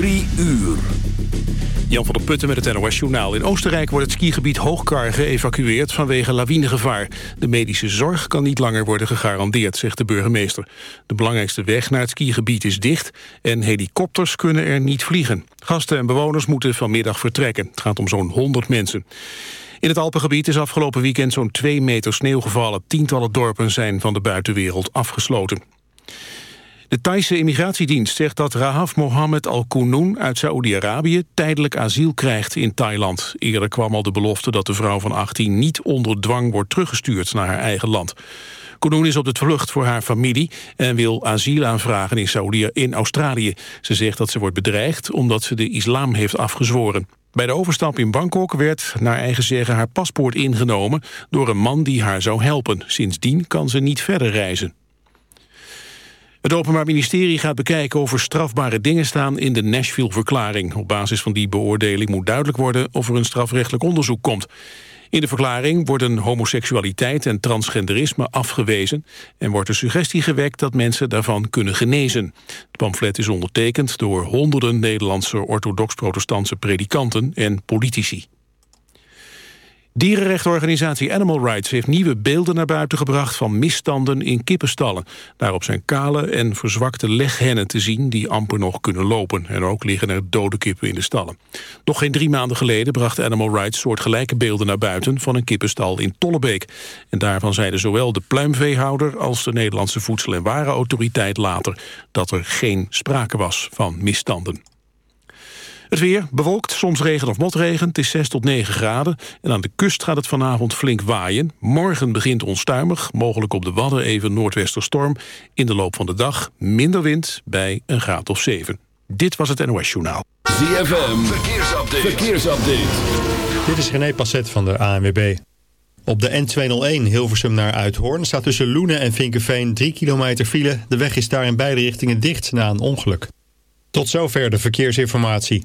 Drie uur. Jan van der Putten met het NOS-journaal. In Oostenrijk wordt het skigebied Hoogkar geëvacueerd vanwege lawinegevaar. De medische zorg kan niet langer worden gegarandeerd, zegt de burgemeester. De belangrijkste weg naar het skigebied is dicht en helikopters kunnen er niet vliegen. Gasten en bewoners moeten vanmiddag vertrekken. Het gaat om zo'n 100 mensen. In het Alpengebied is afgelopen weekend zo'n 2 meter sneeuw gevallen. Tientallen dorpen zijn van de buitenwereld afgesloten. De Thaise immigratiedienst zegt dat Rahaf Mohammed Al-Kounoun uit Saoedi-Arabië tijdelijk asiel krijgt in Thailand. Eerder kwam al de belofte dat de vrouw van 18 niet onder dwang wordt teruggestuurd naar haar eigen land. Kounoun is op de vlucht voor haar familie en wil asiel aanvragen in Saudi in Australië. Ze zegt dat ze wordt bedreigd omdat ze de islam heeft afgezworen. Bij de overstap in Bangkok werd naar eigen zeggen haar paspoort ingenomen door een man die haar zou helpen. Sindsdien kan ze niet verder reizen. Het Openbaar Ministerie gaat bekijken of er strafbare dingen staan in de Nashville-verklaring. Op basis van die beoordeling moet duidelijk worden of er een strafrechtelijk onderzoek komt. In de verklaring worden homoseksualiteit en transgenderisme afgewezen... en wordt de suggestie gewekt dat mensen daarvan kunnen genezen. Het pamflet is ondertekend door honderden Nederlandse orthodox-protestantse predikanten en politici. Dierenrechtenorganisatie Animal Rights heeft nieuwe beelden naar buiten gebracht van misstanden in kippenstallen. Daarop zijn kale en verzwakte leghennen te zien die amper nog kunnen lopen. En ook liggen er dode kippen in de stallen. Nog geen drie maanden geleden bracht Animal Rights soortgelijke beelden naar buiten van een kippenstal in Tollebeek. En daarvan zeiden zowel de pluimveehouder als de Nederlandse Voedsel- en Warenautoriteit later dat er geen sprake was van misstanden. Het weer bewolkt, soms regen of motregen. Het is 6 tot 9 graden. En aan de kust gaat het vanavond flink waaien. Morgen begint onstuimig, mogelijk op de Wadden even noordwesterstorm. In de loop van de dag minder wind bij een graad of 7. Dit was het NOS Journaal. ZFM, verkeersupdate. verkeersupdate. Dit is René Passet van de ANWB. Op de N201 Hilversum naar Uithoorn staat tussen Loenen en Vinkenveen 3 kilometer file. De weg is daar in beide richtingen dicht na een ongeluk. Tot zover de verkeersinformatie.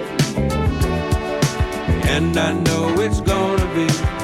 and I know it's gonna be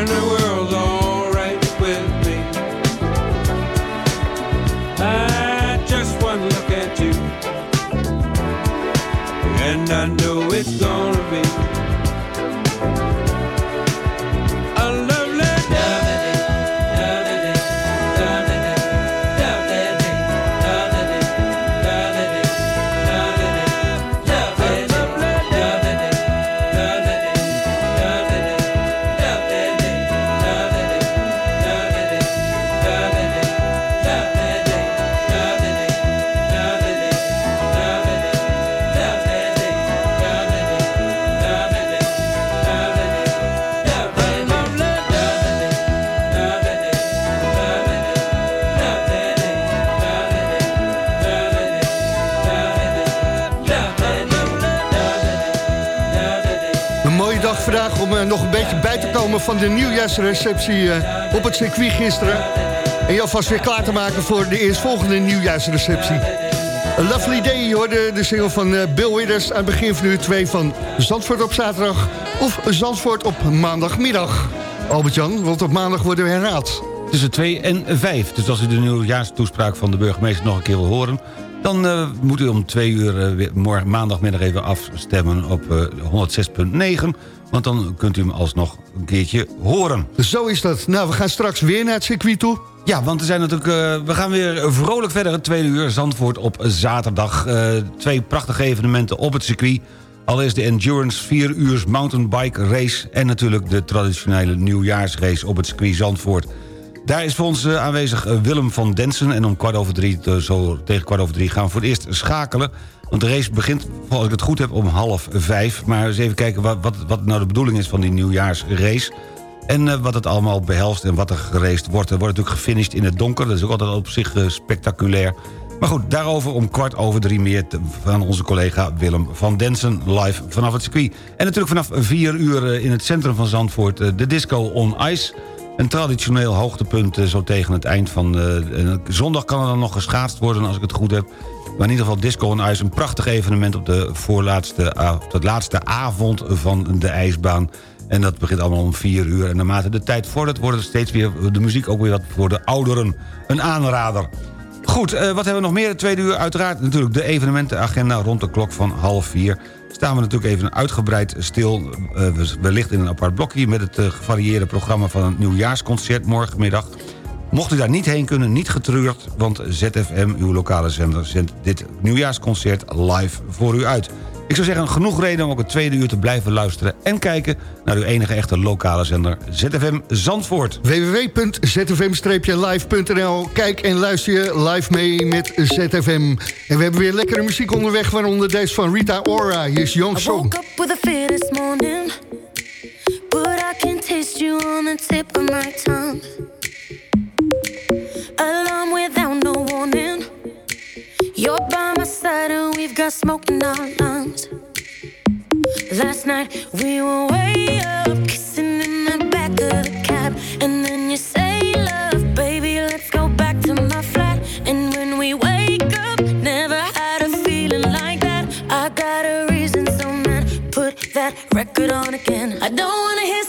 and the world's alright with me. I just one look at you, and I know it's gonna van de nieuwjaarsreceptie eh, op het circuit gisteren. En je alvast weer klaar te maken voor de eerstvolgende nieuwjaarsreceptie. A lovely day, je hoorde de single van eh, Bill Withers aan het begin van uur 2 van Zandvoort op zaterdag of Zandvoort op maandagmiddag. Albert-Jan, want op maandag worden we herhaald. Tussen 2 en 5. Dus als u de nieuwjaarstoespraak van de burgemeester nog een keer wil horen... dan eh, moet u om 2 uur eh, morgen maandagmiddag even afstemmen op eh, 106.9... want dan kunt u hem alsnog een keertje horen. Zo is dat. Nou, we gaan straks weer naar het circuit toe. Ja, want er zijn natuurlijk, eh, we gaan weer vrolijk verder. Het tweede uur Zandvoort op zaterdag. Eh, twee prachtige evenementen op het circuit. Allereerst de Endurance 4 uur mountainbike race... en natuurlijk de traditionele nieuwjaarsrace op het circuit Zandvoort. Daar is voor ons eh, aanwezig eh, Willem van Densen... en om kwart over drie, eh, zo tegen kwart over drie gaan we voor het eerst schakelen. Want de race begint, als ik het goed heb, om half vijf. Maar eens even kijken wat, wat, wat nou de bedoeling is van die nieuwjaarsrace... En wat het allemaal behelst en wat er geraced wordt. Er wordt natuurlijk gefinished in het donker. Dat is ook altijd op zich spectaculair. Maar goed, daarover om kwart over drie meer van onze collega Willem van Densen... live vanaf het circuit. En natuurlijk vanaf vier uur in het centrum van Zandvoort... de Disco on Ice. Een traditioneel hoogtepunt eh, zo tegen het eind van... eh, en zondag kan er dan nog geschaatst worden als ik het goed heb. Maar in ieder geval Disco on Ice, een prachtig evenement... op de, voorlaatste, op de laatste avond van de ijsbaan... En dat begint allemaal om 4 uur. En naarmate de tijd vordert, wordt steeds weer de muziek ook weer wat voor de ouderen. Een aanrader. Goed, eh, wat hebben we nog meer? De tweede uur uiteraard natuurlijk de evenementenagenda rond de klok van half vier. Staan we natuurlijk even uitgebreid stil, uh, wellicht in een apart blokje... met het uh, gevarieerde programma van het nieuwjaarsconcert morgenmiddag. Mocht u daar niet heen kunnen, niet getreurd... want ZFM, uw lokale zender, zendt dit nieuwjaarsconcert live voor u uit. Ik zou zeggen, genoeg reden om ook het tweede uur te blijven luisteren... en kijken naar uw enige echte lokale zender ZFM Zandvoort. www.zfm-live.nl Kijk en luister je live mee met ZFM. En we hebben weer lekkere muziek onderweg... waaronder deze van Rita Ora. Hier is Young Song. I woke up with a fear this morning But I can taste you on the tip of my tongue Alarm without no warning You're by my side and we've got smoke in our lungs. Last night we were way up, kissing in the back of the cab. And then you say, Love, baby, let's go back to my flat. And when we wake up, never had a feeling like that. I got a reason, so man, put that record on again. I don't wanna hear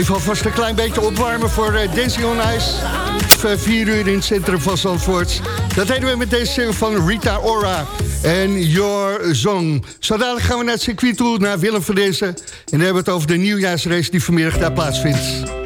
Even alvast een klein beetje opwarmen voor uh, Dancing on Ice. Even vier uur in het centrum van Zandvoort. Dat deden we met deze single van Rita Ora en Your Song. Zo gaan we naar het circuit toe, naar Willem van Dezen. En dan hebben we het over de nieuwjaarsrace die vanmiddag daar plaatsvindt.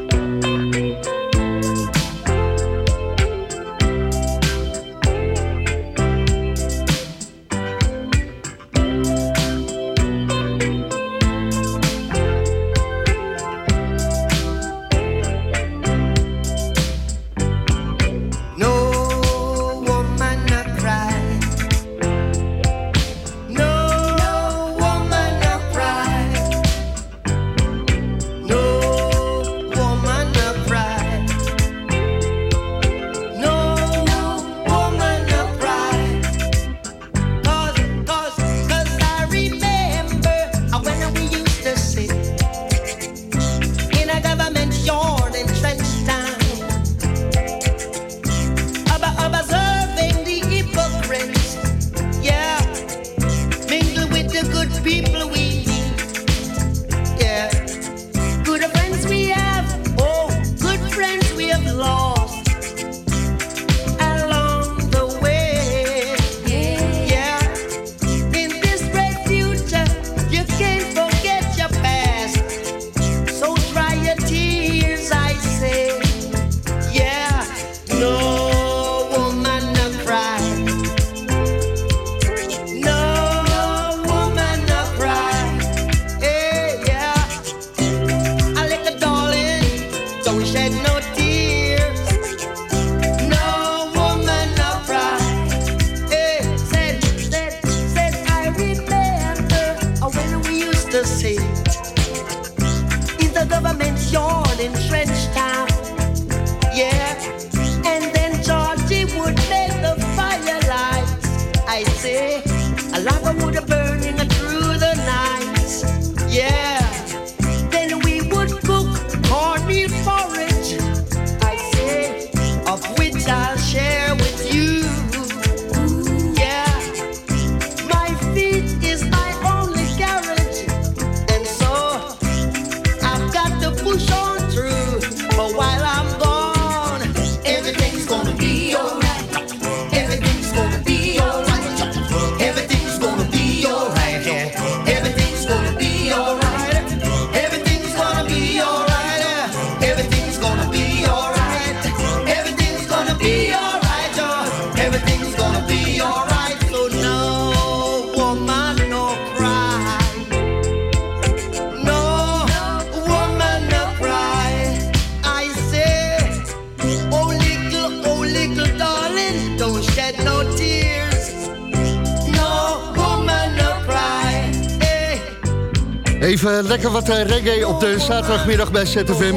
Lekker wat eh, reggae op de zaterdagmiddag bij ZFM.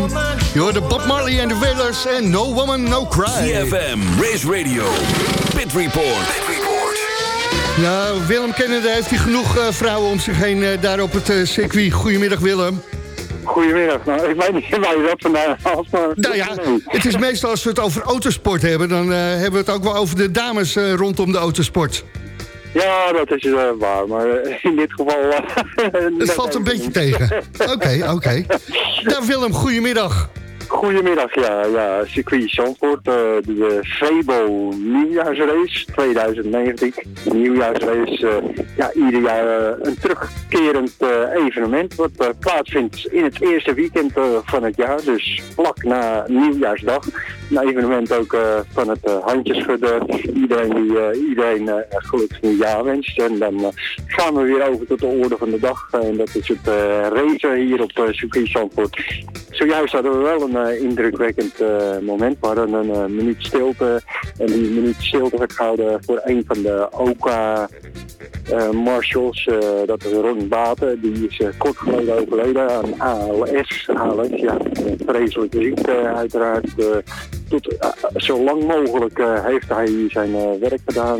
Je hoorde Bob Marley en de Wailers en No Woman, No Cry. CFM, Race Radio, Pit Report. Nou, Willem Kennedy heeft hij genoeg eh, vrouwen om zich heen eh, daar op het eh, circuit. Goedemiddag Willem. Goedemiddag. Nou, ik weet niet waar je dat vandaan haalt, maar... Nou ja, het is meestal als we het over autosport hebben... dan eh, hebben we het ook wel over de dames eh, rondom de autosport. Ja, dat is eh, waar, maar eh, in dit geval... eh, Het valt een beetje tegen. Oké, oké. Nou Willem, goedemiddag. Goedemiddag, ja, ja. Circuit Zandvoort, de Febo nieuwjaarsrace 2019. Nieuwjaarsrace, ja, ieder jaar een terugkerend evenement wat plaatsvindt in het eerste weekend van het jaar. Dus vlak na nieuwjaarsdag. Een evenement ook eh, van het uh, handjeschudden. Iedereen die eh, iedereen eh, een gelukkig nieuwjaar wenst. En dan eh, gaan we weer over tot de orde van de dag. en dat is het eh racen hier op uh, circuit Zandvoort. Zojuist hadden we wel een eh, indrukwekkend eh, moment. We hadden een eh, minuut stilte. En die minuut stilte werd gehouden voor een van de OKA eh, marshals. eh, dat is Ron Baten. Die is eh, kort geleden overleden aan ALS. ALS, ja, vreselijke ziekte uiteraard. Tot, eh, zo lang mogelijk eh, heeft hij zijn eh, werk gedaan.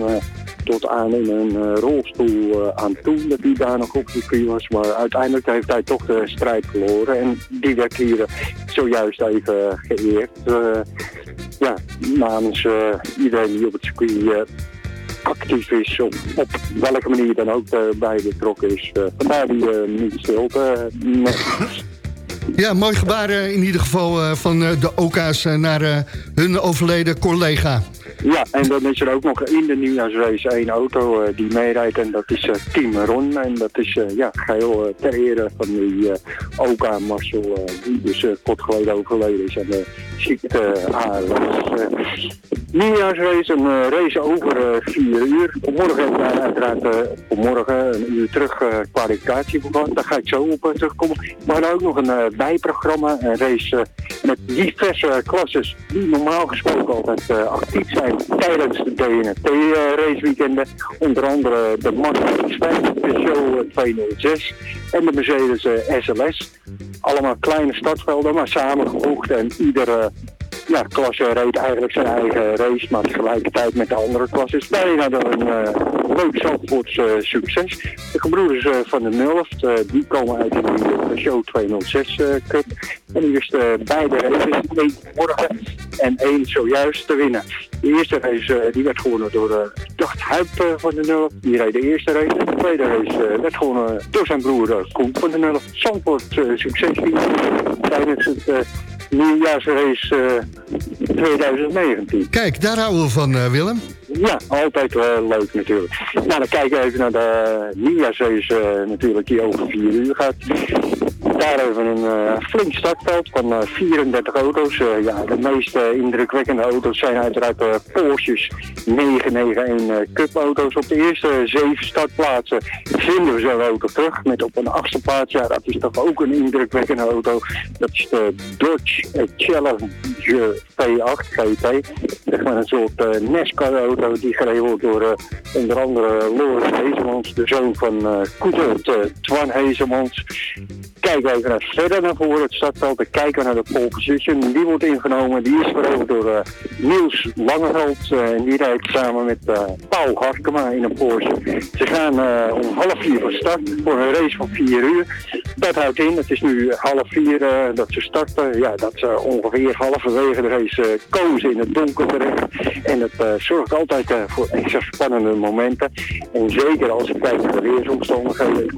tot aan in een rolstoel aan toe dat hij daar nog op circuit was. Maar uiteindelijk heeft hij toch de strijd verloren. En die werd hier zojuist even geëerd. Ja, namens iedereen die op het circuit actief is, op, op welke manier dan ook bij betrokken is. Vandaar die eh niet stilte. Ja, mooi gebaar eh, in ieder geval eh, van eh, de OK's naar hun overleden collega. Ja, en dan is er ook nog in de nieuwjaarsrace één auto eh, die meerijdt en dat is eh, Team Ron. En dat is eh, ja, geheel eh, ter ere van die OK Marshall, eh, die dus kort geleden overleden is aan de ziekte uh, ALS. Eh, nieuwjaarsrace, een race over vier uur. We uiteraard vanmorgen een uur terug kwalificatie begonnen. Daar ga ik zo op terugkomen. Maar ook nog een bijprogramma, een race met diverse klasses die normaal gesproken altijd actief zijn tijdens de DNT-raceweekenden. Onder andere de Mazda X5, de eh, 206 en de Mercedes eh, SLS. Allemaal kleine startvelden, maar samengevoegd en iedere ja, klasse reed eigenlijk zijn eigen race, maar tegelijkertijd met de andere klasses. Hadden we een uh, leuk Zandvoorts uh, succes. De gebroeders uh, van de Nulft, uh, die komen uit de Peugeot 206 uh, Cup. En die wisten beide races, één morgen en één zojuist te winnen. De eerste race die werd gewonnen door Dacht Huip van de Nulft. Die reed de eerste race. De tweede race werd gewonnen door zijn broer Koen van de Nulft. Zandvoort succes tijdens het... Nieuwjaarsrace uh, 2019. Kijk, daar houden we van, Willem. Ja, altijd uh, leuk natuurlijk. Nou, dan kijken we even naar de nieuwjaarsrace uh, natuurlijk die over vier uur gaat. daar we een eh, flink startveld van eh, 34 auto's. Eh, ja, de meest eh, indrukwekkende auto's zijn uiteraard uh, Porsches 991 uh, Cup auto's. Op de eerste zeven startplaatsen vinden we zo'n auto terug. Met op een achtste plaats, ja, dat is toch ook een indrukwekkende auto. Dat is de Dodge Challenger V8 GT. Zeg maar een soort uh, NASCAR-auto die gereden wordt door uh, onder andere Loris Hezemans, de zoon van uh, Koetert, uh, Twan Hezemans. Kijken we even naar, verder naar voren, het startveld, dan kijken naar de pole position. Die wordt ingenomen, die is veroverd door Niels Langeveld. En die rijdt samen met Paul Harkema in een Porsche. Ze gaan om half vier van start voor een race van vier uur. Dat houdt in, het is nu half vier dat ze starten. Ja, dat ze ongeveer halverwege de race ze in het donker terecht. En dat zorgt altijd uh, voor extra spannende momenten. En zeker als ik kijk naar de weersomstandigheden.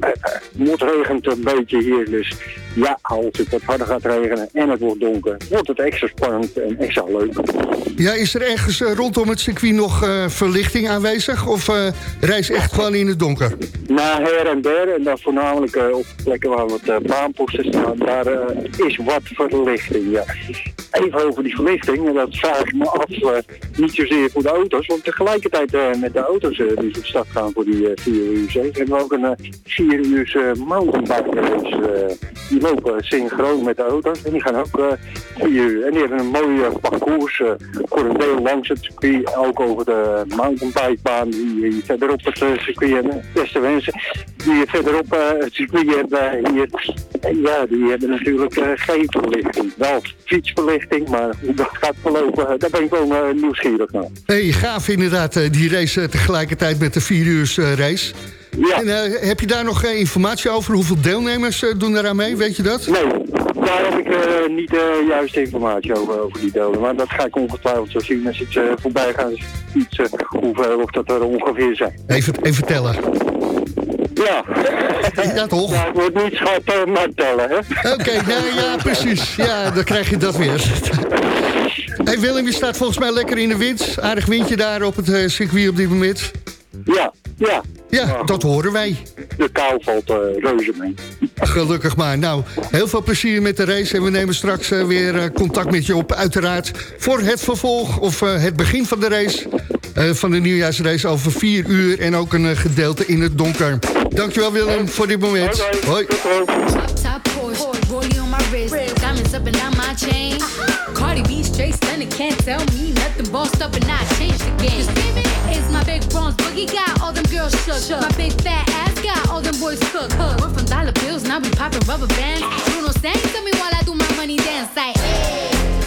Het regent een beetje hier, dus ja, als het wat harder gaat regenen en het wordt donker, wordt het extra spannend en extra leuk. Ja, is er ergens uh, rondom het circuit nog uh, verlichting aanwezig? Of uh, reis echt gewoon in het donker? Na her en der, en dan voornamelijk op plekken waar wat baanposten staan, daar is wat verlichting, ja. Even over die verlichting, en dat vraag ik me af, niet zozeer voor de auto's, want tegelijkertijd met de auto's die op start gaan voor die 4 uur 7, hebben we ook een 4 uur mountainbike race. Die lopen synchroon met de auto's en die gaan ook 4 uur. En die hebben een mooie parcours voor een deel langs het circuit, ook over de mountainbikebaan die verderop het circuit hebben. Beste mensen die verderop het circuit hebben ja, die hebben natuurlijk uh, geen verlichting. Wel fietsverlichting, maar hoe dat gaat verlopen, daar ben ik wel uh, nieuwsgierig naar. Hey, gaaf inderdaad, die race tegelijkertijd met de 4 uur race. Ja. En uh, heb je daar nog uh, informatie over? Hoeveel deelnemers uh, doen eraan mee? Weet je dat? Nee, daar heb ik niet de juiste informatie over, over die delen. Maar dat ga ik ongetwijfeld zo zien als ik voorbij ga fietsen. Hoeveel of dat er ongeveer zijn. Even, even tellen. Ja. Ja, toch? Ja, het wordt niet schatten, maar tellen, hè? Oké, okay, nou ja, precies. Ja, dan krijg je dat weer. hey Willem, je staat volgens mij lekker in de wind. Aardig windje daar op het circuit op dit moment. Ja, ja. Ja, dat horen wij. De kou valt uh, reuze mee. Gelukkig maar. Nou, heel veel plezier met de race. En we nemen straks uh, weer uh, contact met je op. Uiteraard voor het vervolg of het begin van de race. van de nieuwjaarsrace over vier uur. En ook een gedeelte in het donker. Dankjewel Willem voor dit moment. Hoi. Cardi B straight stunning, can't tell me nothing. Bossed up and I changed the game. It's my big bronze boogie got all them girls shook. shook. My big fat ass got all them boys cooked. Cook. We're from dollar bills, now we popping rubber bands. Bruno sang to me while I do my money dance like. Hey.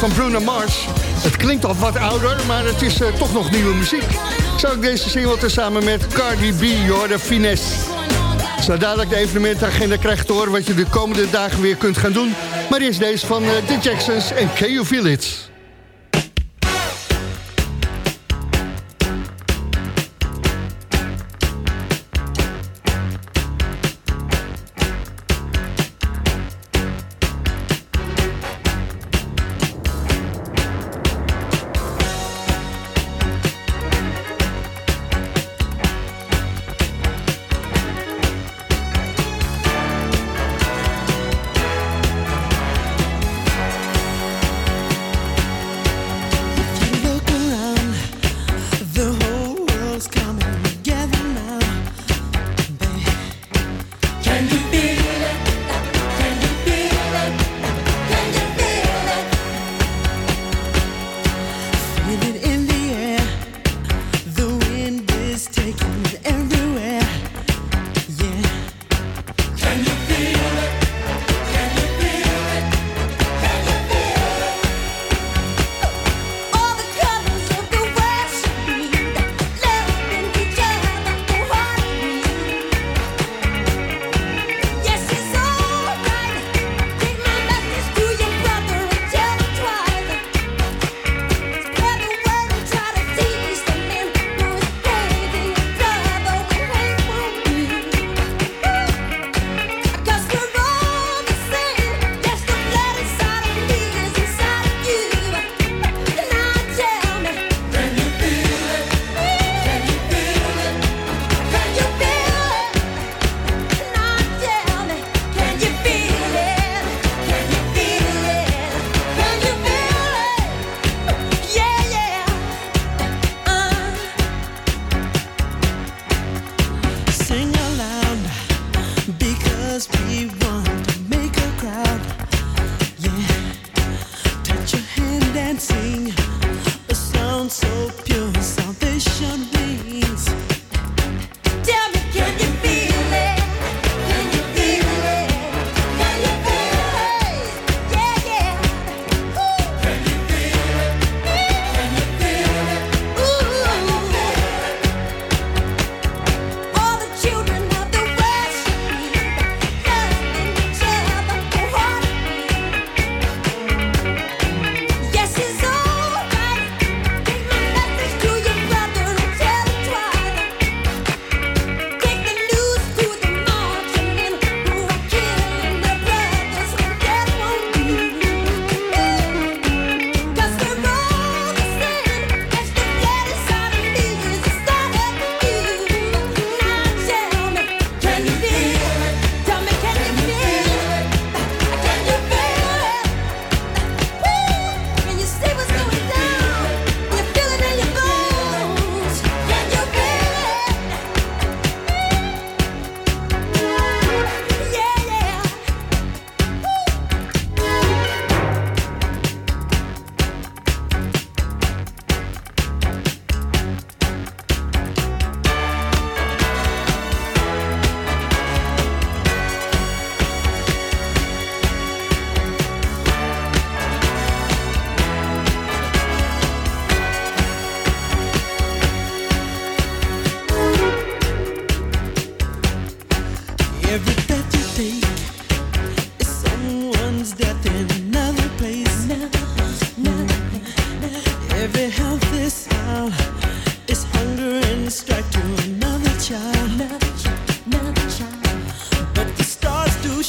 van Bruno Mars. Het klinkt al wat ouder, maar het is eh, toch nog nieuwe muziek. Zou ik deze single tezamen met Cardi B, de Finesse. Zo dadelijk de evenementagenda krijgt te horen wat je de komende dagen weer kunt gaan doen. Maar eerst deze van eh, uh, The Jacksons en Can You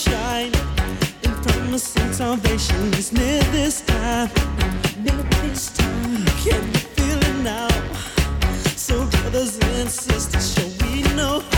shine and promising salvation is near this time. Near this time. Can you feel it now? So, brothers and sisters, shall we know?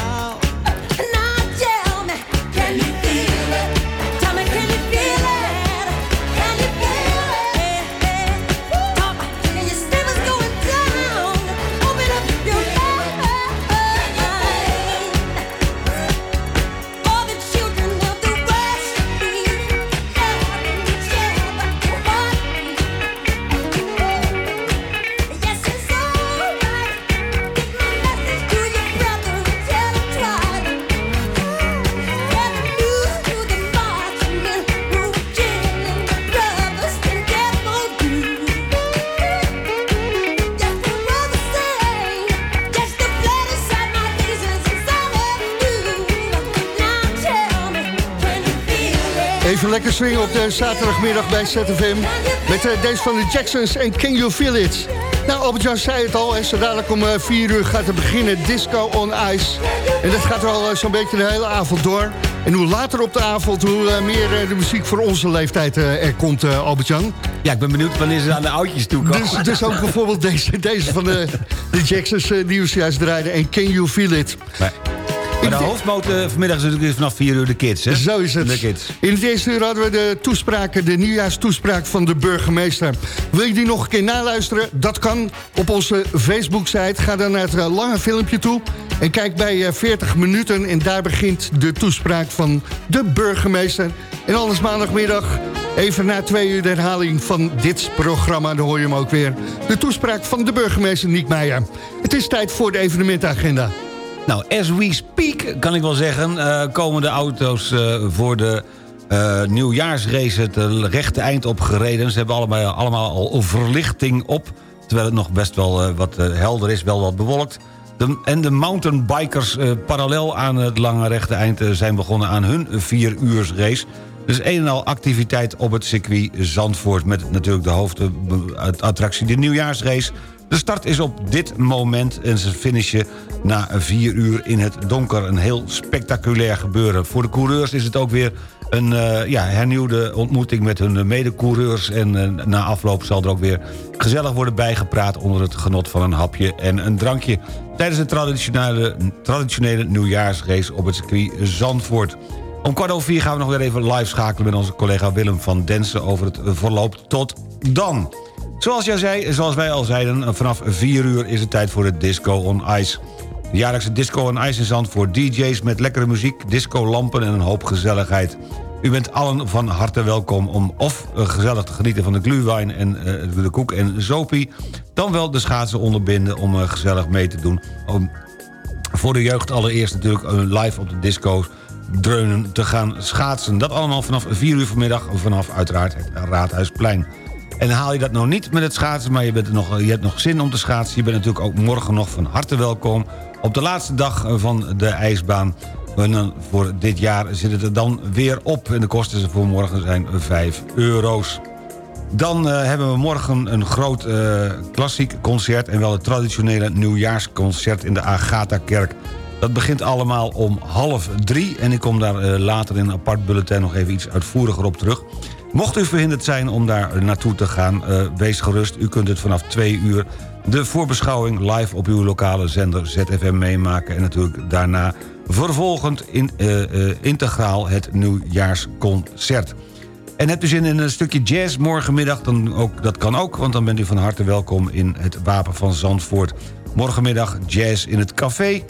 Lekker swingen op de zaterdagmiddag bij ZFM. Met eh, deze van de Jacksons en Can You Feel It? Nou, Albert-Jan zei het al, hè, zo dadelijk om 4 uur gaat er beginnen Disco on Ice. En dat gaat er al eh, zo'n beetje de hele avond door. En hoe later op de avond, hoe eh, meer eh, de muziek voor onze leeftijd eh, er komt, eh, Albert-Jan. Ja, ik ben benieuwd wanneer ze aan de oudjes toe komen. Dus, dus ook bijvoorbeeld deze, deze van de, de Jacksons die we juist draaiden. En Can You Feel It? Maar de hoofdmoot eh, vanmiddag is natuurlijk vanaf 4 uur de kids, hè? Zo is het. De kids. In het eerste uur hadden we de toespraak, de nieuwjaarstoespraak van de burgemeester. Wil je die nog een keer naluisteren? Dat kan op onze Facebook-site. Ga dan naar het eh, lange filmpje toe en kijk bij eh, 40 minuten. En daar begint de toespraak van de burgemeester. En anders maandagmiddag, even na twee uur de herhaling van dit programma. Dan hoor je hem ook weer. De toespraak van de burgemeester Niek Meijer. Het is tijd voor de evenementagenda. Nou, as we speak, kan ik wel zeggen... eh, komen de auto's eh, voor de eh, nieuwjaarsrace het rechte eind op gereden. Ze hebben allemaal, allemaal al verlichting op... terwijl het nog best wel wat helder is, wel wat bewolkt. De, en de mountainbikers eh, parallel aan het lange rechte eind... zijn begonnen aan hun vier uurs race... Dus een en al activiteit op het circuit Zandvoort... met natuurlijk de hoofdattractie, de nieuwjaarsrace... De start is op dit moment en ze finishen na vier uur in het donker. Een heel spectaculair gebeuren. Voor de coureurs is het ook weer een eh, ja, hernieuwde ontmoeting met hun medecoureurs. En eh, na afloop zal er ook weer gezellig worden bijgepraat... onder het genot van een hapje en een drankje... tijdens de traditionele, traditionele nieuwjaarsrace op het circuit Zandvoort. Om kwart over vier gaan we nog weer even live schakelen... met onze collega Willem van Densen over het verloop tot dan. Zoals, jij zei, zoals wij al zeiden, vanaf 4 uur is het tijd voor de Disco on Ice. De jaarlijkse Disco on Ice in Zand voor DJ's met lekkere muziek, disco-lampen en een hoop gezelligheid. U bent allen van harte welkom om of eh, gezellig te genieten van de glühwein en eh, de koek en zopie... dan wel de schaatsen onderbinden om eh, gezellig mee te doen. Om voor de jeugd allereerst natuurlijk live op de disco dreunen te gaan schaatsen. Dat allemaal vanaf 4 uur vanmiddag, vanaf uiteraard het Raadhuisplein. En haal je dat nou niet met het schaatsen, maar je, bent nog, je hebt nog zin om te schaatsen... je bent natuurlijk ook morgen nog van harte welkom... op de laatste dag van de ijsbaan. Voor dit jaar zit het er dan weer op. En de kosten voor morgen zijn 5 euro's. Dan eh, hebben we morgen een groot eh, klassiek concert... en wel het traditionele nieuwjaarsconcert in de Agatha-kerk. Dat begint allemaal om half drie... en ik kom daar eh, later in een apart bulletin nog even iets uitvoeriger op terug. Mocht u verhinderd zijn om daar naartoe te gaan, eh, wees gerust. U kunt het vanaf twee uur de voorbeschouwing live op uw lokale zender ZFM meemaken... en natuurlijk daarna vervolgend in, eh, eh, integraal het nieuwjaarsconcert. En hebt u zin in een stukje jazz morgenmiddag? Dan ook, dat kan ook, want dan bent u van harte welkom in het Wapen van Zandvoort. Morgenmiddag jazz in het café.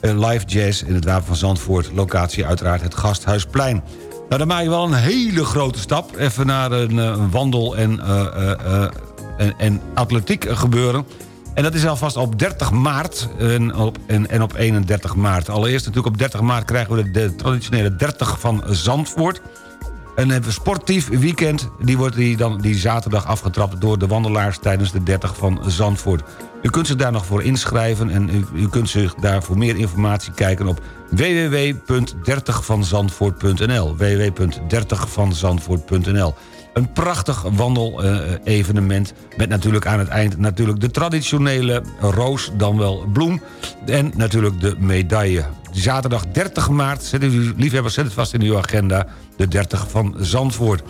live jazz in het Wapen van Zandvoort. Locatie uiteraard het Gasthuisplein. Nou, dan maak je wel een hele grote stap. Even naar een, eh, wandel- en, eh, eh, en, en atletiek gebeuren. En dat is alvast op 30 maart en op, en, en op 31 maart. Allereerst natuurlijk op 30 maart krijgen we de traditionele 30 van Zandvoort. Een sportief weekend. Die wordt die dan die zaterdag afgetrapt door de wandelaars tijdens de 30 van Zandvoort. U kunt zich daar nog voor inschrijven en u, u kunt zich daar voor meer informatie kijken op www.30vanzandvoort.nl www.30vanzandvoort.nl Een prachtig wandel-evenement met natuurlijk aan het eind natuurlijk de traditionele roos, dan wel bloem en natuurlijk de medaille. Zaterdag 30 maart, zet u, liefhebbers, zet het vast in uw agenda, de 30 van Zandvoort.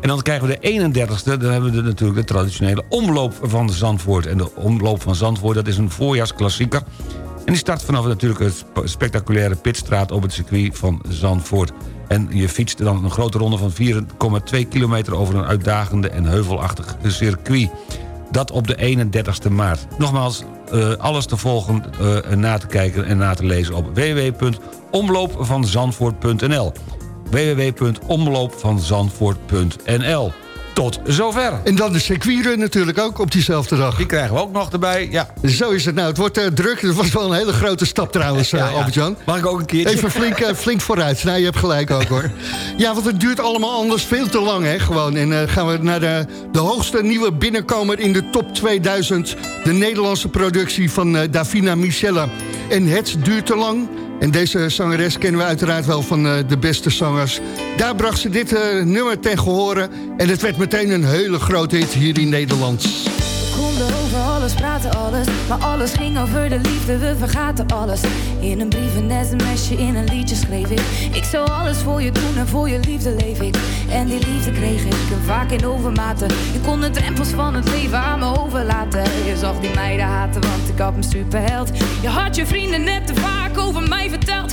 En dan krijgen we de 31ste, dan hebben we natuurlijk de traditionele omloop van Zandvoort. En de omloop van Zandvoort, dat is een voorjaarsklassieker. En die start vanaf natuurlijk het sp- spectaculaire pitstraat op het circuit van Zandvoort. En je fietst dan een grote ronde van 4,2 kilometer over een uitdagende en heuvelachtig circuit. Dat op de 31ste maart. Nogmaals, eh, alles te volgen, en na te kijken en na te lezen op www.omloopvanzandvoort.nl www.omloopvanzandvoort.nl Tot zover. En dan de circuitrun natuurlijk ook op diezelfde dag. Die krijgen we ook nog erbij, ja. Zo is het nou. Het wordt eh, druk. Het was wel een hele grote stap trouwens, eh, Ja, ja. Albert-Jan. Mag ik ook een keertje? Even flink, eh, flink vooruit. Nou, je hebt gelijk ook hoor. Ja, want het duurt allemaal anders veel te lang, hè, gewoon. En eh, gaan we naar de, de hoogste nieuwe binnenkomer in de top 2000. De Nederlandse productie van Davina Michelle. En het duurt te lang. En deze zangeres kennen we uiteraard wel van eh, de beste zangers. Daar bracht ze dit eh, nummer ten gehore. En het werd meteen een hele grote hit hier in Nederland. Konden over alles praten, alles. Maar alles ging over de liefde, we vergaten alles. In een brief, een sms'je, in een liedje schreef ik. Ik zou alles voor je doen en voor je liefde leef ik. En die liefde kreeg ik en vaak in overmaten. Je kon de drempels van het leven aan me overlaten. Je zag die meiden haten, want ik had mijn superheld. Je had je vrienden net te vaak over mij verteld.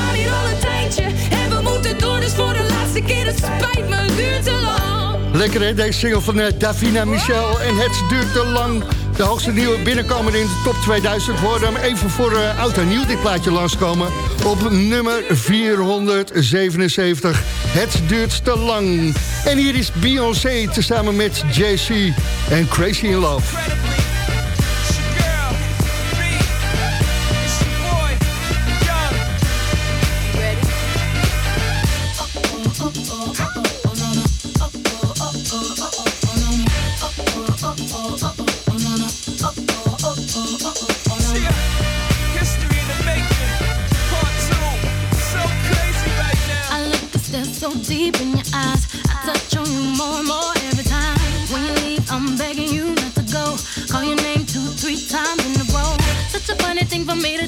En we moeten door, dus voor de laatste keer. Het spijt me, duurt te lang. Lekker hè, deze single van eh, Davina Michel. En het duurt te lang. De hoogste nieuwe binnenkomen in de top 2000. We hoorden hem even voor uh, oud en nieuw dit plaatje langskomen. Op nummer 477. Het duurt te lang. En hier is Beyoncé tezamen met JC en Crazy in Love.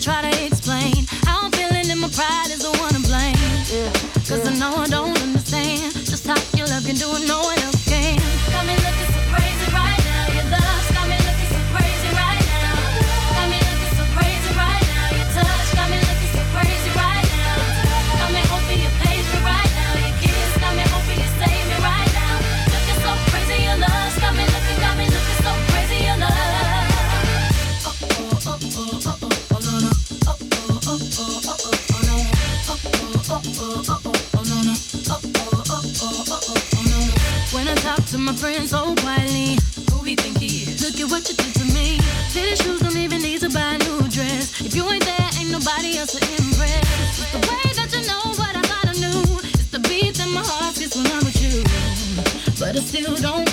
Try to my friends so quietly, who he think he is? Look at what you did to me. Fitted shoes don't even need to buy a new dress. If you ain't there, ain't nobody else to impress. It's the way that you know what I thought I knew. It's the beat that my heart gets when I'm with you. But I still don't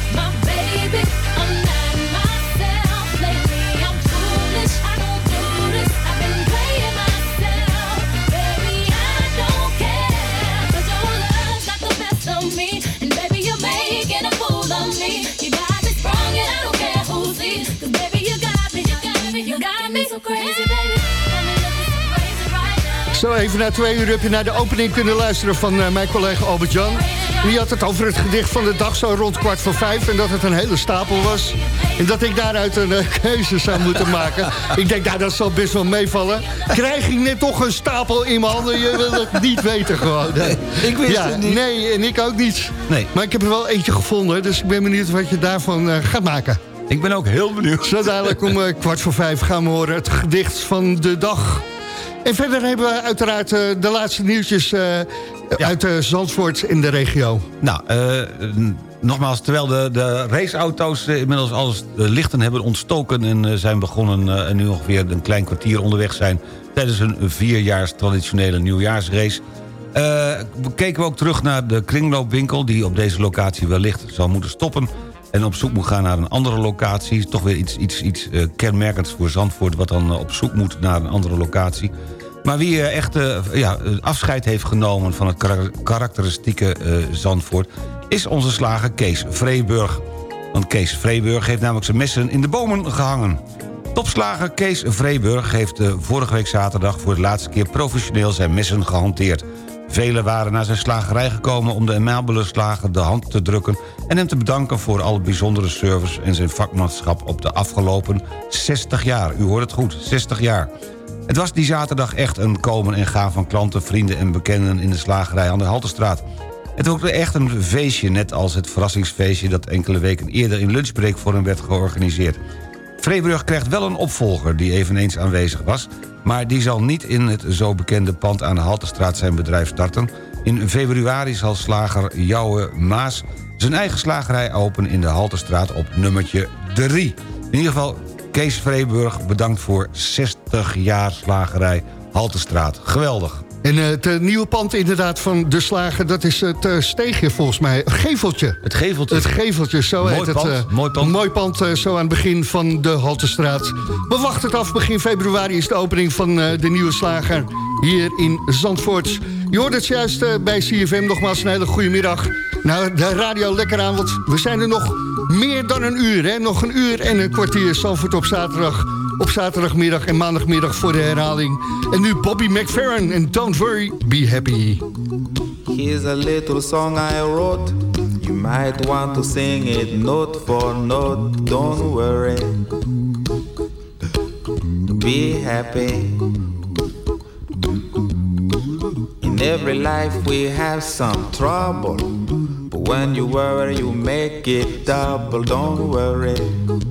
crazy, baby. Zo, even na twee uur heb je naar de opening kunnen luisteren van eh, mijn collega Albert-Jan. Die had het over het gedicht van de dag zo rond kwart voor vijf... en dat het een hele stapel was. En dat ik daaruit een eh, keuze zou moeten maken. Ik denk, nou, dat zal best wel meevallen. Krijg ik net toch een stapel in mijn handen? Je wil het niet weten gewoon. ik wist ja, het niet. Nee, en ik ook niet. Nee. Maar ik heb er wel eentje gevonden, dus ik ben benieuwd wat je daarvan eh, gaat maken. Ik ben ook heel benieuwd. Zo dadelijk om eh, kwart voor vijf gaan we horen het gedicht van de dag. En verder hebben we uiteraard eh, de laatste nieuwtjes eh, uit Zandvoort in de regio. Nou, eh, nogmaals, terwijl de, de raceauto's inmiddels alles de lichten hebben ontstoken... en zijn begonnen en nu ongeveer een klein kwartier onderweg zijn... tijdens een vierjaars traditionele nieuwjaarsrace... eh, keken we ook terug naar de kringloopwinkel... die op deze locatie wellicht zal moeten stoppen... en op zoek moet gaan naar een andere locatie. Toch weer iets, iets, iets eh, kenmerkends voor Zandvoort... wat dan eh, op zoek moet naar een andere locatie. Maar wie eh, echt ja, afscheid heeft genomen van het karak- karakteristieke Zandvoort... is onze slager Kees Vreeburg. Want Kees Vreeburg heeft namelijk zijn messen in de bomen gehangen. Topslager Kees Vreeburg heeft vorige week zaterdag... voor de laatste keer professioneel zijn messen gehanteerd. Velen waren naar zijn slagerij gekomen om de amabele slager de hand te drukken... en hem te bedanken voor alle bijzondere service en zijn vakmanschap op de afgelopen 60 jaar. U hoort het goed, 60 jaar. Het was die zaterdag echt een komen en gaan van klanten, vrienden en bekenden... in de slagerij aan de Haltestraat. Het was echt een feestje, net als het verrassingsfeestje... dat enkele weken eerder in lunchbreak voor hem werd georganiseerd. Vreeburg krijgt wel een opvolger die eveneens aanwezig was... maar die zal niet in het zo bekende pand aan de Haltestraat zijn bedrijf starten. In februari zal slager Jouwe Maas zijn eigen slagerij openen... in de Haltestraat op nummertje 3. In ieder geval, Kees Vreeburg bedankt voor 60 jaar slagerij Haltestraat. Geweldig. En eh, het eh, nieuwe pand inderdaad van de slager, dat is het eh, steegje volgens mij. Geveltje. Het geveltje. Het geveltje, zo Mooi heet het. pand, mooi pand. Mooi pand, zo aan het begin van de Haltestraat. We wachten het af. Begin februari is de opening van de nieuwe slager hier in Zandvoort. Je hoort het juist bij CFM. Nogmaals een hele goede middag. Nou, de radio lekker aan, want we zijn er nog meer dan een uur. Hè? Nog een uur en een kwartier Zandvoort op zaterdag. Op zaterdagmiddag en maandagmiddag voor de herhaling. En nu Bobby McFerrin en Don't Worry, Be Happy. Here's a little song I wrote. You might want to sing it note for note. Don't worry. Be happy. In every life we have some trouble. But when you worry, you make it double. Don't worry.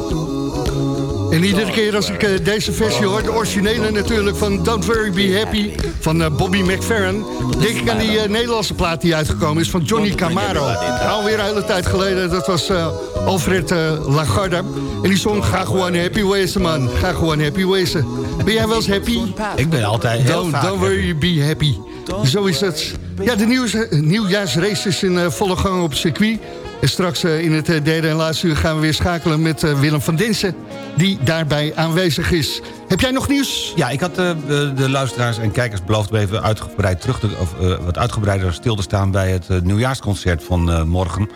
En iedere keer als ik eh, deze versie hoor, de originele natuurlijk van Don't Worry Be Happy van eh, Bobby McFerrin, denk ik aan die eh, Nederlandse plaat die uitgekomen is van Johnny Camaro. Alweer een hele tijd geleden, dat was Alfred Lagarde. En die zong Ga gewoon happy wezen man, ga gewoon happy wezen. Ben jij wel eens happy? Ik ben altijd heel Don't, worry, be happy. Zo is het. Ja, de nieuws, nieuwjaarsrace is in volle gang op het circuit. Straks eh, in het eh, derde en laatste uur gaan we weer schakelen met eh, Willem van Dinsen... die daarbij aanwezig is. Heb jij nog nieuws? Ja, ik had de luisteraars en kijkers beloofd... even uitgebreid terug te, of, wat uitgebreider stil te staan... bij het nieuwjaarsconcert van morgen.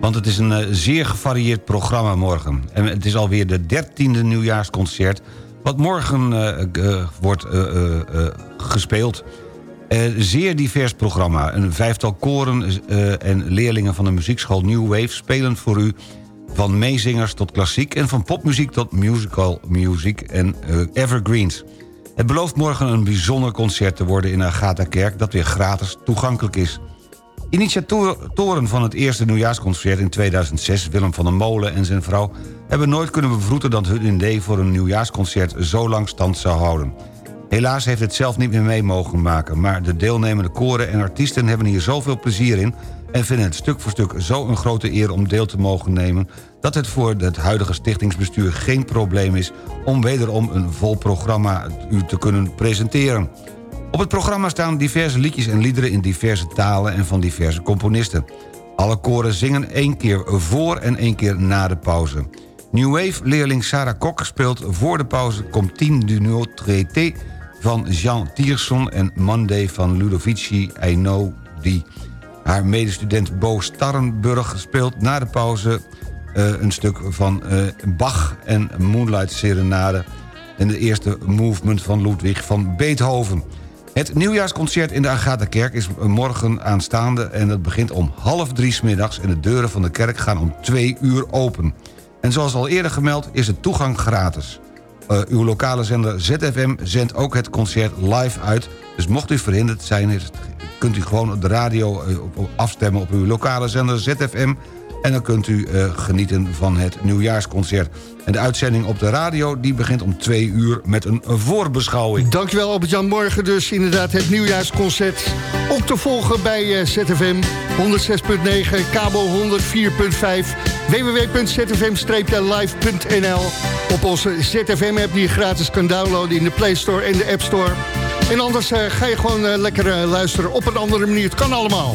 Want het is een zeer gevarieerd programma morgen. En het is alweer de dertiende nieuwjaarsconcert... wat morgen wordt gespeeld... Eh, zeer divers programma. Een vijftal koren eh, en leerlingen van de muziekschool New Wave... spelen voor u van meezingers tot klassiek... en van popmuziek tot musical muziek en eh, evergreens. Het belooft morgen een bijzonder concert te worden in Agatha-kerk... dat weer gratis toegankelijk is. Initiatoren van het eerste nieuwjaarsconcert in 2006... Willem van der Molen en zijn vrouw... hebben nooit kunnen bevroeten dat hun idee voor een nieuwjaarsconcert... zo lang stand zou houden. Helaas heeft het zelf niet meer mee mogen maken... maar de deelnemende koren en artiesten hebben hier zoveel plezier in... en vinden het stuk voor stuk zo een grote eer om deel te mogen nemen... dat het voor het huidige stichtingsbestuur geen probleem is... om wederom een vol programma u te kunnen presenteren. Op het programma staan diverse liedjes en liederen in diverse talen... en van diverse componisten. Alle koren zingen één keer voor en één keer na de pauze. New Wave-leerling Sarah Kok speelt voor de pauze... Comptine du Nouveau Traité van Jean Tierson... en Monday van Ludovici Einaudi. Haar medestudent Bo Starrenburg speelt na de pauze... eh, een stuk van eh, Bach en Moonlight Serenade... en de eerste movement van Ludwig van Beethoven. Het nieuwjaarsconcert in de Agatha-kerk is morgen aanstaande... en dat begint om half drie middags... en de deuren van de kerk gaan om twee uur open. En zoals al eerder gemeld is de toegang gratis. Eh, uw lokale zender ZFM zendt ook het concert live uit... dus mocht u verhinderd zijn, kunt u gewoon de radio eh, afstemmen... op uw lokale zender ZFM... en dan kunt u eh, genieten van het nieuwjaarsconcert. En de uitzending op de radio die begint om twee uur met een voorbeschouwing. Dankjewel Albert-Jan. Morgen dus inderdaad het nieuwjaarsconcert. Ook te volgen bij eh, ZFM 106.9, kabel 104.5, www.zfm-live.nl. Op onze ZFM-app die je gratis kan downloaden in de Play Store en de App Store. En anders eh, ga je gewoon lekker luisteren op een andere manier. Het kan allemaal.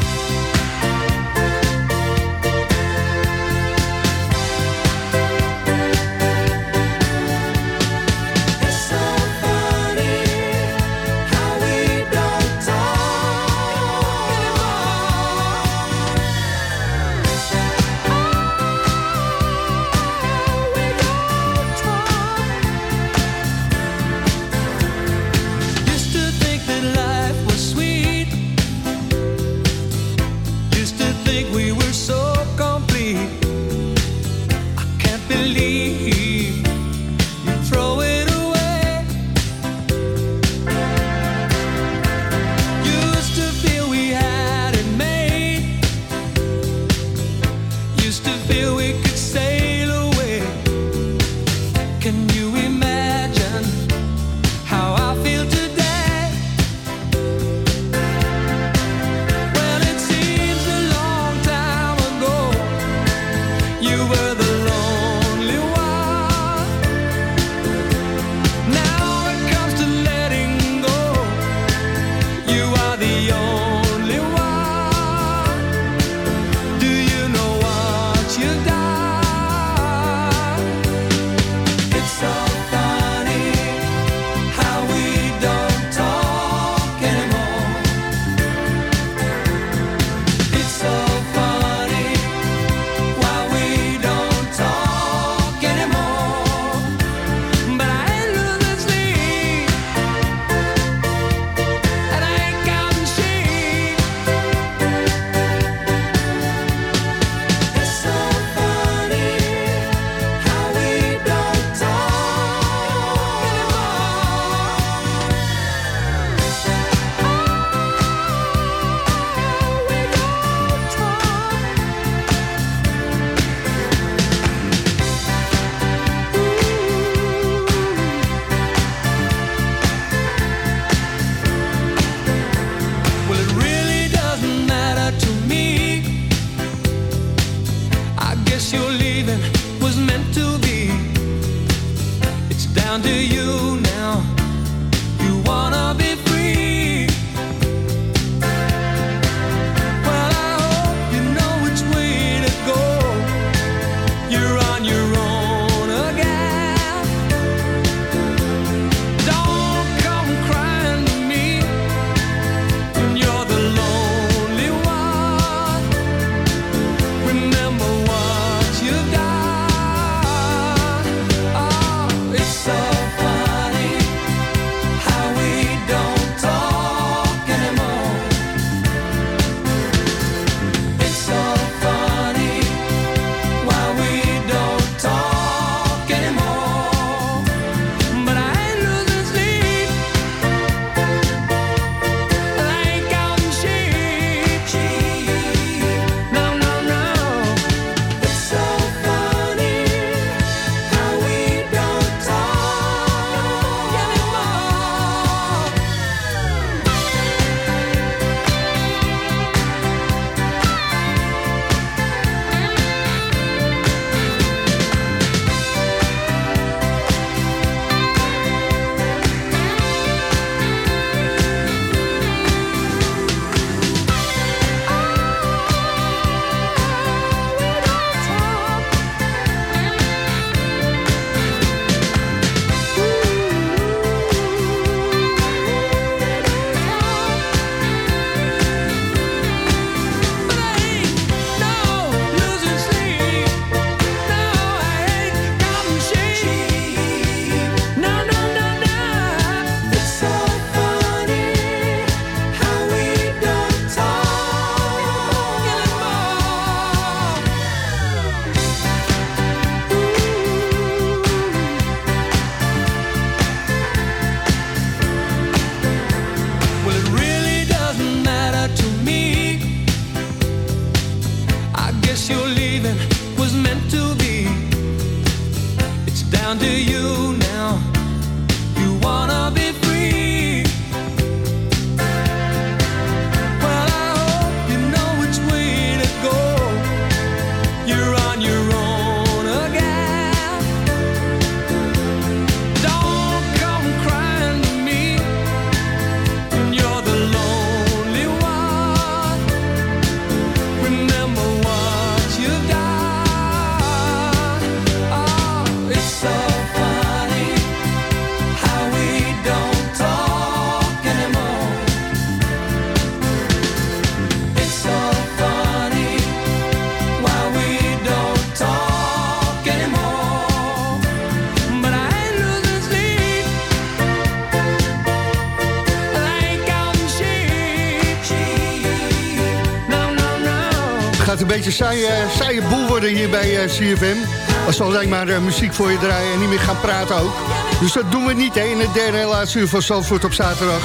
Beetje saaie, saaie boel worden hier bij eh, CFM. Als we alleen maar eh, muziek voor je draaien en niet meer gaan praten ook. Dus dat doen we niet hè, in het derde en laatste uur van Zandvoort op zaterdag.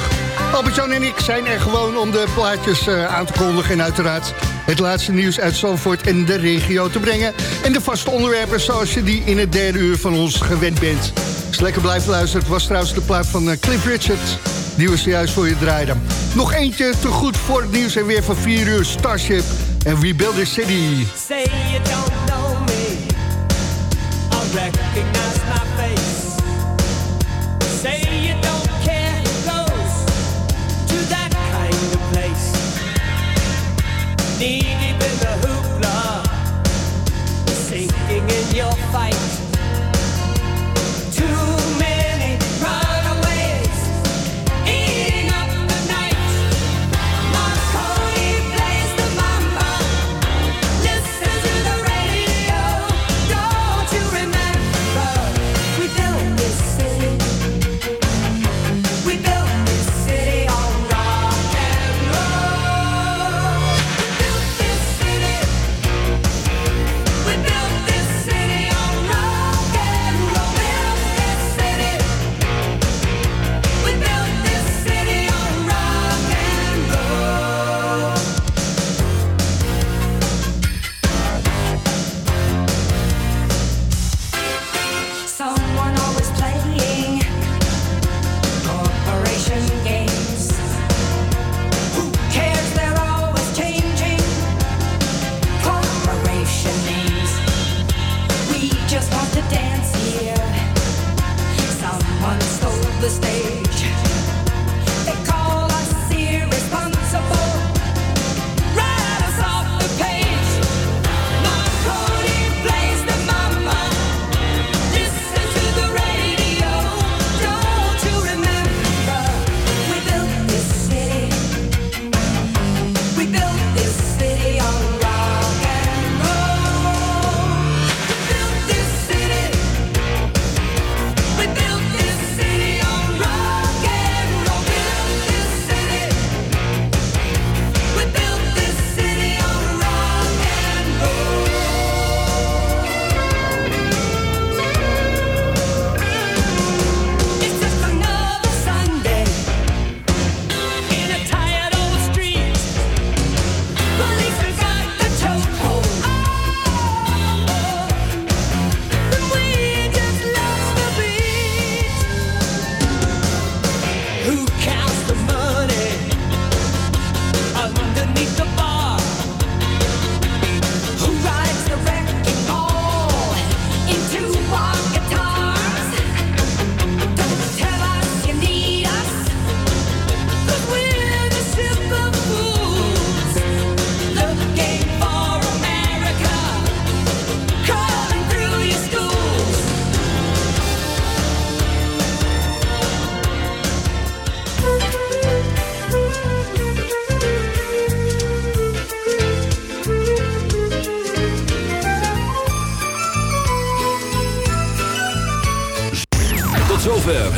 Albert-Jan en ik zijn er gewoon om de plaatjes eh, aan te kondigen... en uiteraard het laatste nieuws uit Zandvoort en de regio te brengen. En de vaste onderwerpen zoals je die in het derde uur van ons gewend bent. Dus lekker blijven luisteren. Het was trouwens de plaat van eh, Cliff Richard. Die was juist voor je draaien. Nog eentje te goed voor het nieuws en weer van 4 uur Starship en We Build a City. Say you don't know me. I recognize my face. Say you don't care who goes to that kind of place. Knee deep in the hoopla, sinking in your fight.